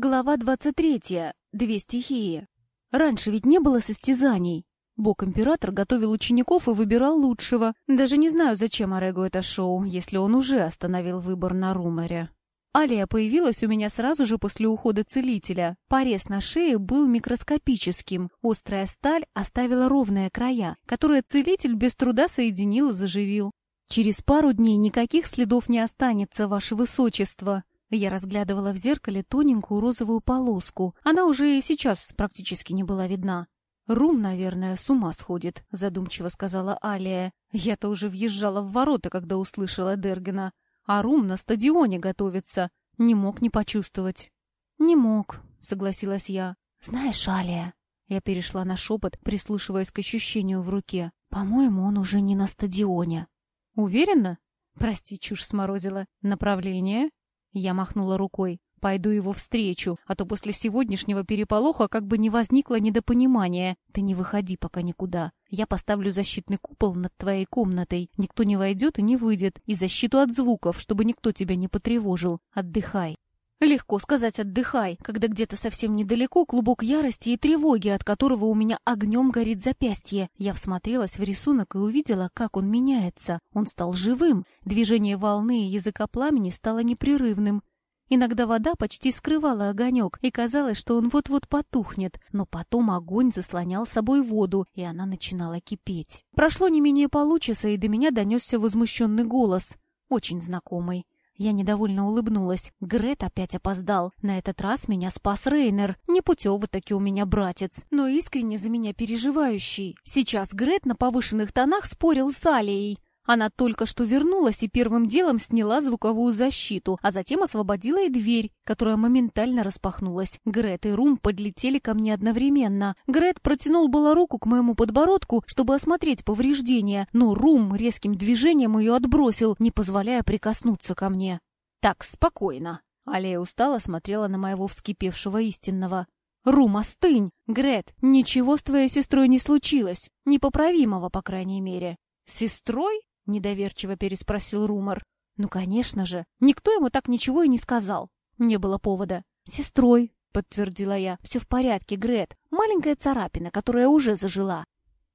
Глава 23. Две стихии. Раньше ведь не было состязаний. Бог-император готовил учеников и выбирал лучшего. Даже не знаю, зачем Орегу это шоу, если он уже остановил выбор на Руморе. Алия появилась у меня сразу же после ухода целителя. Порез на шее был микроскопическим. Острая сталь оставила ровные края, которые целитель без труда соединил и заживил. «Через пару дней никаких следов не останется, ваше высочество», я разглядывала в зеркале тоненькую розовую полоску. Она уже и сейчас практически не была видна. «Рум, наверное, с ума сходит», — задумчиво сказала Алия. «Я-то уже въезжала в ворота, когда услышала Дергена. А Рум на стадионе готовится. Не мог не почувствовать». «Не мог», — согласилась я. «Знаешь, Алия...» Я перешла на шепот, прислушиваясь к ощущению в руке. «По-моему, он уже не на стадионе». «Уверена?» «Прости, чушь сморозила. Направление?» Я махнула рукой. Пойду его встречу, а то после сегодняшнего переполоха как бы не возникло недопонимания. Ты не выходи пока никуда. Я поставлю защитный купол над твоей комнатой. Никто не войдет и не выйдет. И защиту от звуков, чтобы никто тебя не потревожил. Отдыхай. Легко сказать «отдыхай», когда где-то совсем недалеко клубок ярости и тревоги, от которого у меня огнем горит запястье. Я всмотрелась в рисунок и увидела, как он меняется. Он стал живым. Движение волны и языка пламени стало непрерывным. Иногда вода почти скрывала огонек, и казалось, что он вот-вот потухнет, но потом огонь заслонял собой воду, и она начинала кипеть. Прошло не менее получаса, и до меня донесся возмущенный голос, очень знакомый. Я недовольно улыбнулась. Грет опять опоздал. На этот раз меня спас Рейнер. Непутевый таки у меня братец, но искренне за меня переживающий. Сейчас Грет на повышенных тонах спорил с Алией. Она только что вернулась и первым делом сняла звуковую защиту, а затем освободила и дверь, которая моментально распахнулась. Грет и Рум подлетели ко мне одновременно. Грет протянул было руку к моему подбородку, чтобы осмотреть повреждения, но Рум резким движением ее отбросил, не позволяя прикоснуться ко мне. «Так, спокойно». Алия устало смотрела на моего вскипевшего истинного. «Рум, остынь! Грет, ничего с твоей сестрой не случилось. Непоправимого, по крайней мере». «Сестрой?» Недоверчиво переспросил Румор. Ну, конечно же. Никто ему так ничего и не сказал. Не было повода. Сестрой, подтвердила я. Все в порядке, Грет. Маленькая царапина, которая уже зажила.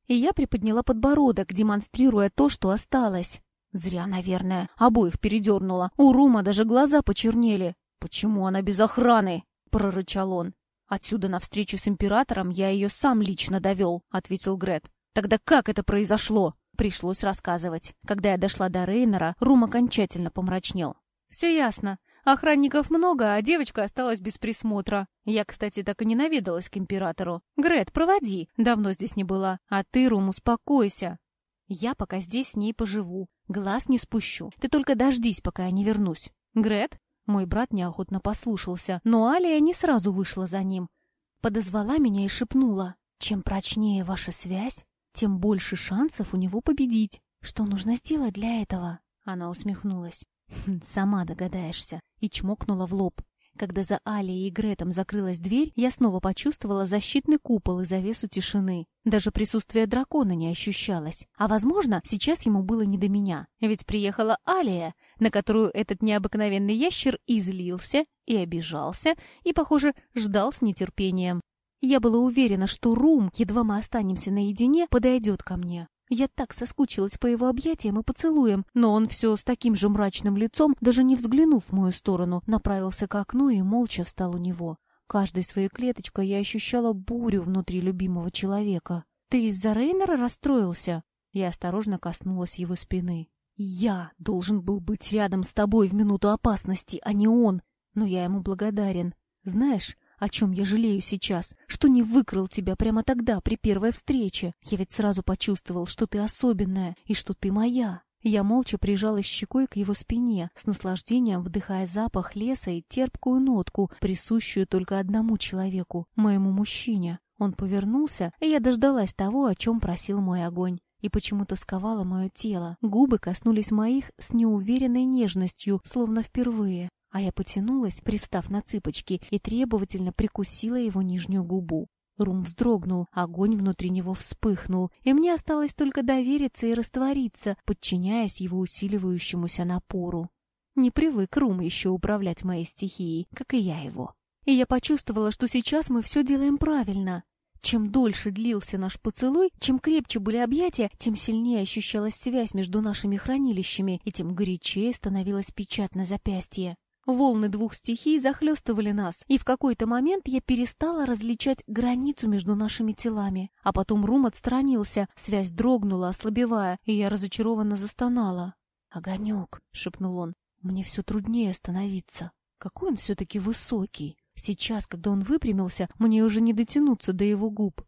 И я приподняла подбородок, демонстрируя то, что осталось. Зря, наверное. Обоих передернула. У Рума даже глаза почернели. «Почему она без охраны?» — прорычал он. «Отсюда на встречу с императором я ее сам лично довел», — ответил Грет. «Тогда как это произошло?» Пришлось рассказывать. Когда я дошла до Рейнера, Рум окончательно помрачнел. «Все ясно. Охранников много, а девочка осталась без присмотра. Я, кстати, так и не наведалась к императору. Грет, проводи. Давно здесь не была. А ты, Рум, успокойся. Я пока здесь с ней поживу. Глаз не спущу. Ты только дождись, пока я не вернусь. Грет?» Мой брат неохотно послушался, но Алия не сразу вышла за ним. Подозвала меня и шепнула. «Чем прочнее ваша связь, тем больше шансов у него победить. Что нужно сделать для этого? Она усмехнулась. «Хм, сама догадаешься. И чмокнула в лоб. Когда за Алией и Гретом закрылась дверь, я снова почувствовала защитный купол и завесу тишины. Даже присутствие дракона не ощущалось. А, возможно, сейчас ему было не до меня. Ведь приехала Алия, на которую этот необыкновенный ящер излился и обижался, и, похоже, ждал с нетерпением. Я была уверена, что Рум, едва мы останемся наедине, подойдет ко мне. Я так соскучилась по его объятиям и поцелуям, но он все с таким же мрачным лицом, даже не взглянув в мою сторону, направился к окну и молча встал у него. Каждой своей клеточкой я ощущала бурю внутри любимого человека. «Ты из-за Рейнера расстроился?» Я осторожно коснулась его спины. «Я должен был быть рядом с тобой в минуту опасности, а не он. Но я ему благодарен. Знаешь, о чем я жалею сейчас, что не выкрал тебя прямо тогда, при первой встрече. Я ведь сразу почувствовал, что ты особенная и что ты моя. Я молча прижалась щекой к его спине, с наслаждением вдыхая запах леса и терпкую нотку, присущую только одному человеку, моему мужчине. Он повернулся, и я дождалась того, о чем просил мой огонь и почему-то сковало мое тело. Губы коснулись моих с неуверенной нежностью, словно впервые а я потянулась, привстав на цыпочки, и требовательно прикусила его нижнюю губу. Рум вздрогнул, огонь внутри него вспыхнул, и мне осталось только довериться и раствориться, подчиняясь его усиливающемуся напору. Не привык Рум еще управлять моей стихией, как и я его. и я почувствовала, что сейчас мы все делаем правильно. Чем дольше длился наш поцелуй, чем крепче были объятия, тем сильнее ощущалась связь между нашими хранилищами, и тем горячее становилась печать на запястье. Волны двух стихий захлестывали нас, и в какой-то момент я перестала различать границу между нашими телами. А потом Рум отстранился, связь дрогнула, ослабевая, и я разочарованно застонала. «Огонек», — шепнул он, — «мне все труднее становиться. Какой он все-таки высокий». Сейчас, когда он выпрямился, мне уже не дотянуться до его губ.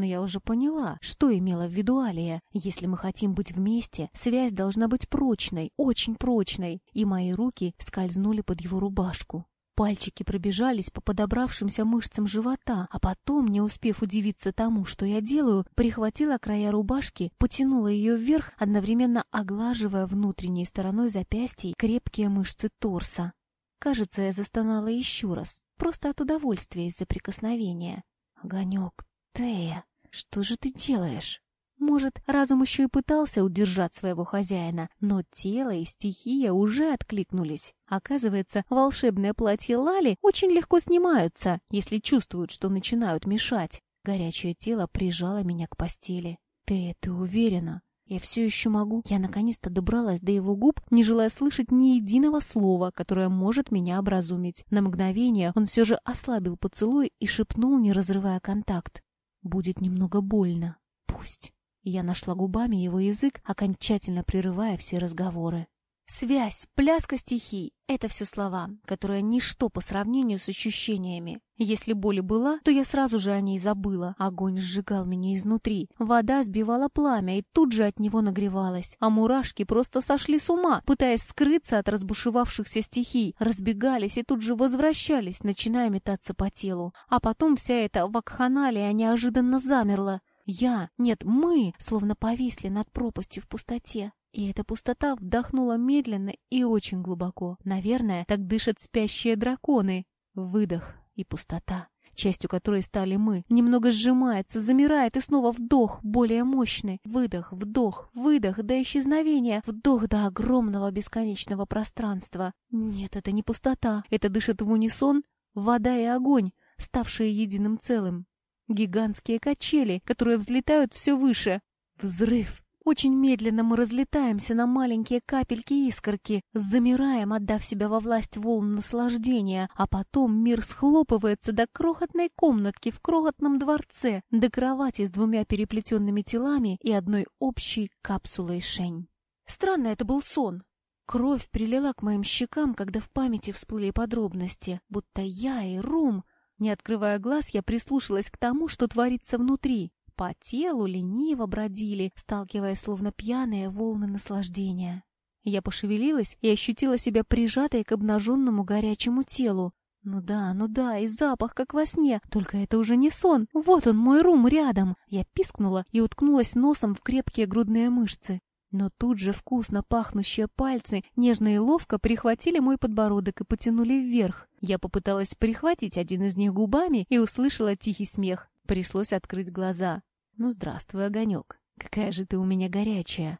Но я уже поняла, что имела в виду Алия. Если мы хотим быть вместе, связь должна быть прочной, очень прочной. И мои руки скользнули под его рубашку. Пальчики пробежались по подобравшимся мышцам живота, а потом, не успев удивиться тому, что я делаю, прихватила края рубашки, потянула ее вверх, одновременно оглаживая внутренней стороной запястья крепкие мышцы торса. Кажется, я застонала еще раз, просто от удовольствия из-за прикосновения. Огонек, Тея, что же ты делаешь? Может, разум еще и пытался удержать своего хозяина, но тело и стихия уже откликнулись. Оказывается, волшебное платье Лали очень легко снимаются, если чувствуют, что начинают мешать. Горячее тело прижало меня к постели. «Ты, ты уверена?» Я все еще могу. Я наконец-то добралась до его губ, не желая слышать ни единого слова, которое может меня образумить. На мгновение он все же ослабил поцелуй и шепнул, не разрывая контакт. «Будет немного больно. Пусть». Я нашла губами его язык, окончательно прерывая все разговоры. Связь, пляска стихий — это все слова, которые ничто по сравнению с ощущениями. Если боль была, то я сразу же о ней забыла. Огонь сжигал меня изнутри. Вода сбивала пламя и тут же от него нагревалась. А мурашки просто сошли с ума, пытаясь скрыться от разбушевавшихся стихий, разбегались и тут же возвращались, начиная метаться по телу. А потом вся эта вакханалия неожиданно замерла. Я, нет, мы, словно повисли над пропастью в пустоте. И эта пустота вдохнула медленно и очень глубоко. Наверное, так дышат спящие драконы. Выдох и пустота, частью которой стали мы, немного сжимается, замирает и снова вдох, более мощный. Выдох, вдох, выдох до исчезновения, вдох до огромного бесконечного пространства. Нет, это не пустота, это дышит в унисон вода и огонь, ставшие единым целым. Гигантские качели, которые взлетают все выше. Взрыв. Очень медленно мы разлетаемся на маленькие капельки-искорки, замираем, отдав себя во власть волн наслаждения, а потом мир схлопывается до крохотной комнатки в крохотном дворце, до кровати с двумя переплетенными телами и одной общей капсулой шень. Странно это был сон. Кровь прилила к моим щекам, когда в памяти всплыли подробности, будто я и Рум... Не открывая глаз, я прислушалась к тому, что творится внутри по телу лениво бродили, сталкиваясь словно пьяные волны наслаждения. Я пошевелилась и ощутила себя прижатой к обнаженному горячему телу. Ну да, ну да, и запах, как во сне, только это уже не сон. Вот он, мой рум, рядом. Я пискнула и уткнулась носом в крепкие грудные мышцы. Но тут же вкусно пахнущие пальцы нежно и ловко прихватили мой подбородок и потянули вверх. Я попыталась прихватить один из них губами и услышала тихий смех. Пришлось открыть глаза. «Ну, здравствуй, огонек. Какая же ты у меня горячая!»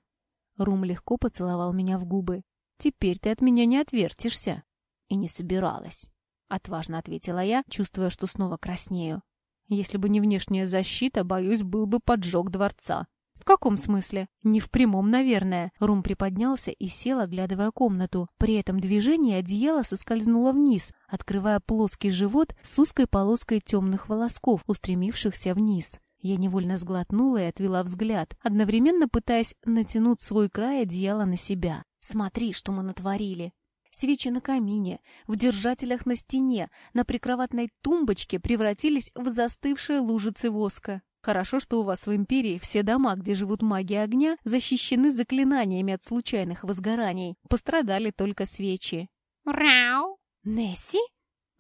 Рум легко поцеловал меня в губы. «Теперь ты от меня не отвертишься!» «И не собиралась!» Отважно ответила я, чувствуя, что снова краснею. «Если бы не внешняя защита, боюсь, был бы поджог дворца!» «В каком смысле?» «Не в прямом, наверное». Рум приподнялся и сел, оглядывая комнату. При этом движении одеяло соскользнуло вниз, открывая плоский живот с узкой полоской темных волосков, устремившихся вниз. Я невольно сглотнула и отвела взгляд, одновременно пытаясь натянуть свой край одеяла на себя. «Смотри, что мы натворили!» Свечи на камине, в держателях на стене, на прикроватной тумбочке превратились в застывшие лужицы воска. Хорошо, что у вас в Империи все дома, где живут маги огня, защищены заклинаниями от случайных возгораний. Пострадали только свечи. «Рау!» «Несси?»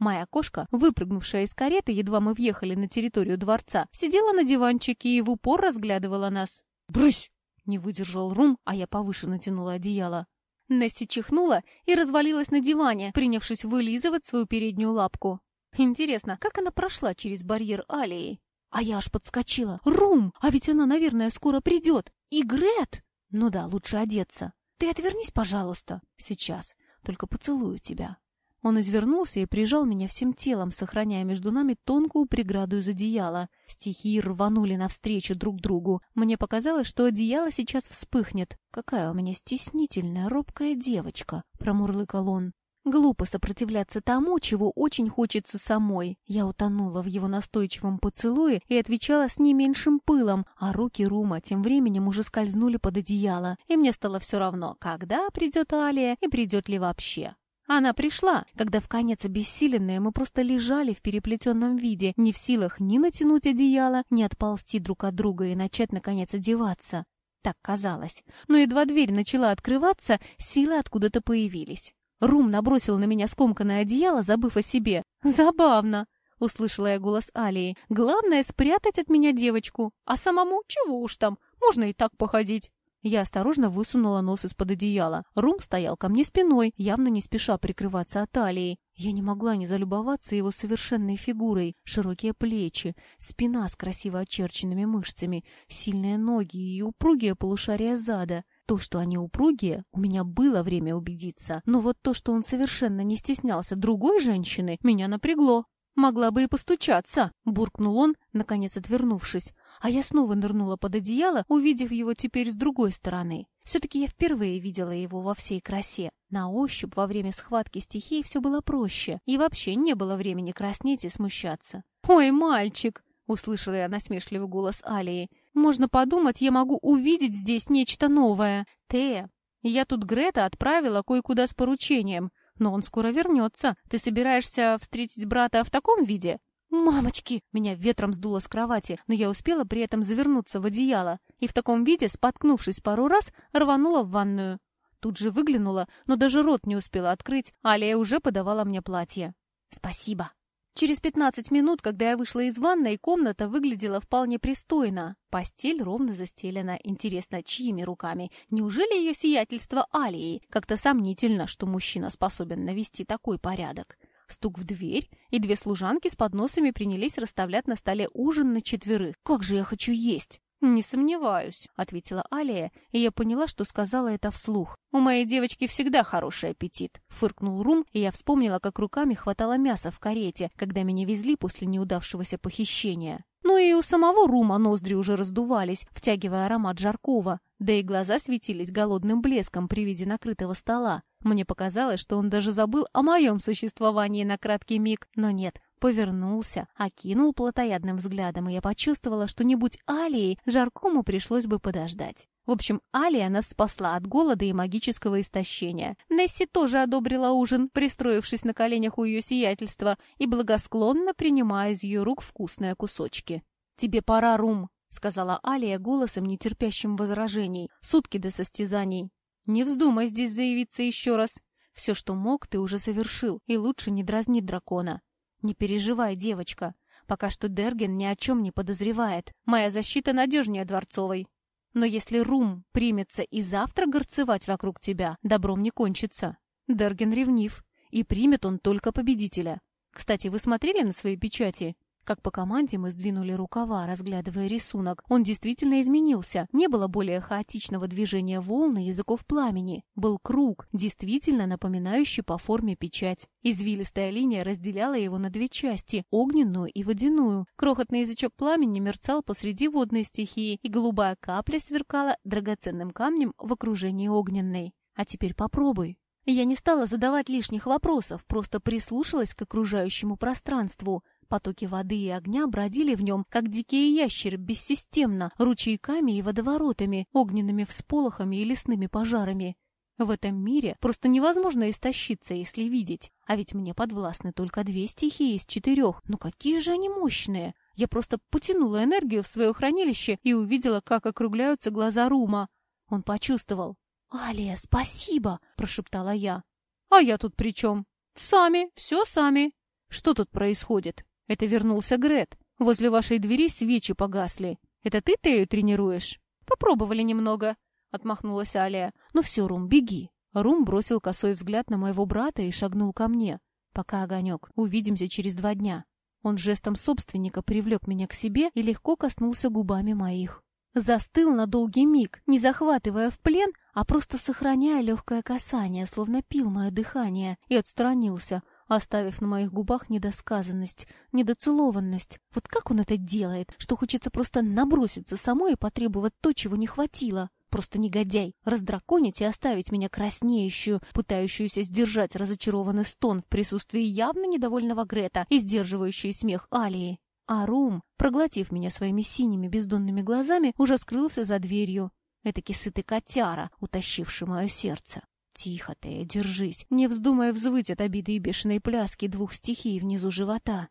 Моя кошка, выпрыгнувшая из кареты, едва мы въехали на территорию дворца, сидела на диванчике и в упор разглядывала нас. «Брысь!» — не выдержал Рум, а я повыше натянула одеяло. Несси чихнула и развалилась на диване, принявшись вылизывать свою переднюю лапку. Интересно, как она прошла через барьер Алии? А я аж подскочила. «Рум! А ведь она, наверное, скоро придет! И Грет!» «Ну да, лучше одеться. Ты отвернись, пожалуйста. Сейчас. Только поцелую тебя». Он извернулся и прижал меня всем телом, сохраняя между нами тонкую преграду из одеяла. Стихии рванули навстречу друг другу. Мне показалось, что одеяло сейчас вспыхнет. «Какая у меня стеснительная, робкая девочка!» — промурлыкал он. Глупо сопротивляться тому, чего очень хочется самой. Я утонула в его настойчивом поцелуе и отвечала с не меньшим пылом, а руки Рума тем временем уже скользнули под одеяло, и мне стало все равно, когда придет Алия и придет ли вообще. Она пришла, когда в конец обессиленные мы просто лежали в переплетенном виде, не в силах ни натянуть одеяло, ни отползти друг от друга и начать, наконец, одеваться. Так казалось. Но едва дверь начала открываться, силы откуда-то появились. Рум набросил на меня скомканное одеяло, забыв о себе. «Забавно!» — услышала я голос Алии. «Главное — спрятать от меня девочку. А самому чего уж там, можно и так походить». Я осторожно высунула нос из-под одеяла. Рум стоял ко мне спиной, явно не спеша прикрываться от талии. Я не могла не залюбоваться его совершенной фигурой. Широкие плечи, спина с красиво очерченными мышцами, сильные ноги и упругие полушария зада. То, что они упругие, у меня было время убедиться. Но вот то, что он совершенно не стеснялся другой женщины, меня напрягло. «Могла бы и постучаться», — буркнул он, наконец отвернувшись а я снова нырнула под одеяло, увидев его теперь с другой стороны. Все-таки я впервые видела его во всей красе. На ощупь во время схватки стихий все было проще, и вообще не было времени краснеть и смущаться. «Ой, мальчик!» — услышала я насмешливый голос Алии. «Можно подумать, я могу увидеть здесь нечто новое. Тея, я тут Грета отправила кое-куда с поручением, но он скоро вернется. Ты собираешься встретить брата в таком виде?» «Мамочки!» Меня ветром сдуло с кровати, но я успела при этом завернуться в одеяло и в таком виде, споткнувшись пару раз, рванула в ванную. Тут же выглянула, но даже рот не успела открыть, Алия уже подавала мне платье. «Спасибо!» Через пятнадцать минут, когда я вышла из ванной, комната выглядела вполне пристойно. Постель ровно застелена. Интересно, чьими руками? Неужели ее сиятельство Алии? Как-то сомнительно, что мужчина способен навести такой порядок. Стук в дверь, и две служанки с подносами принялись расставлять на столе ужин на четверых. «Как же я хочу есть!» «Не сомневаюсь», — ответила Алия, и я поняла, что сказала это вслух. «У моей девочки всегда хороший аппетит», — фыркнул Рум, и я вспомнила, как руками хватало мяса в карете, когда меня везли после неудавшегося похищения. Ну и у самого Рума ноздри уже раздувались, втягивая аромат жаркого, да и глаза светились голодным блеском при виде накрытого стола. Мне показалось, что он даже забыл о моем существовании на краткий миг, но нет, повернулся, окинул плотоядным взглядом, и я почувствовала, что не будь Алии, жаркому пришлось бы подождать. В общем, Алия нас спасла от голода и магического истощения. Несси тоже одобрила ужин, пристроившись на коленях у ее сиятельства и благосклонно принимая из ее рук вкусные кусочки. «Тебе пора, Рум», — сказала Алия голосом, нетерпящим возражений. «Сутки до состязаний. Не вздумай здесь заявиться еще раз. Все, что мог, ты уже совершил, и лучше не дразнить дракона. Не переживай, девочка. Пока что Дерген ни о чем не подозревает. Моя защита надежнее Дворцовой. Но если Рум примется и завтра горцевать вокруг тебя, добром не кончится. Дерген ревнив, и примет он только победителя. Кстати, вы смотрели на свои печати? Как по команде мы сдвинули рукава, разглядывая рисунок. Он действительно изменился. Не было более хаотичного движения волн и языков пламени. Был круг, действительно напоминающий по форме печать. Извилистая линия разделяла его на две части — огненную и водяную. Крохотный язычок пламени мерцал посреди водной стихии, и голубая капля сверкала драгоценным камнем в окружении огненной. А теперь попробуй. Я не стала задавать лишних вопросов, просто прислушалась к окружающему пространству. Потоки воды и огня бродили в нем, как дикие ящеры, бессистемно, ручейками и водоворотами, огненными всполохами и лесными пожарами. В этом мире просто невозможно истощиться, если видеть. А ведь мне подвластны только две стихии из четырех. Ну какие же они мощные! Я просто потянула энергию в свое хранилище и увидела, как округляются глаза Рума. Он почувствовал. «Алия, спасибо!» — прошептала я. «А я тут при чем? Сами, все сами. Что тут происходит?» Это вернулся Грет. Возле вашей двери свечи погасли. Это ты Тею тренируешь? Попробовали немного, отмахнулась Алия. Ну все, Рум, беги. Рум бросил косой взгляд на моего брата и шагнул ко мне. Пока, Огонек, увидимся через два дня. Он жестом собственника привлек меня к себе и легко коснулся губами моих. Застыл на долгий миг, не захватывая в плен, а просто сохраняя легкое касание, словно пил мое дыхание, и отстранился, оставив на моих губах недосказанность, недоцелованность. Вот как он это делает, что хочется просто наброситься самой и потребовать то, чего не хватило? Просто негодяй, раздраконить и оставить меня краснеющую, пытающуюся сдержать разочарованный стон в присутствии явно недовольного Грета и сдерживающий смех Алии. А Рум, проглотив меня своими синими бездонными глазами, уже скрылся за дверью. Этакий сытый котяра, утащивший мое сердце. Тихо ты, держись, не вздумай взвыть от обиды и бешеной пляски двух стихий внизу живота.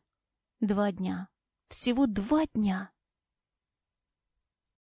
Два дня. Всего два дня.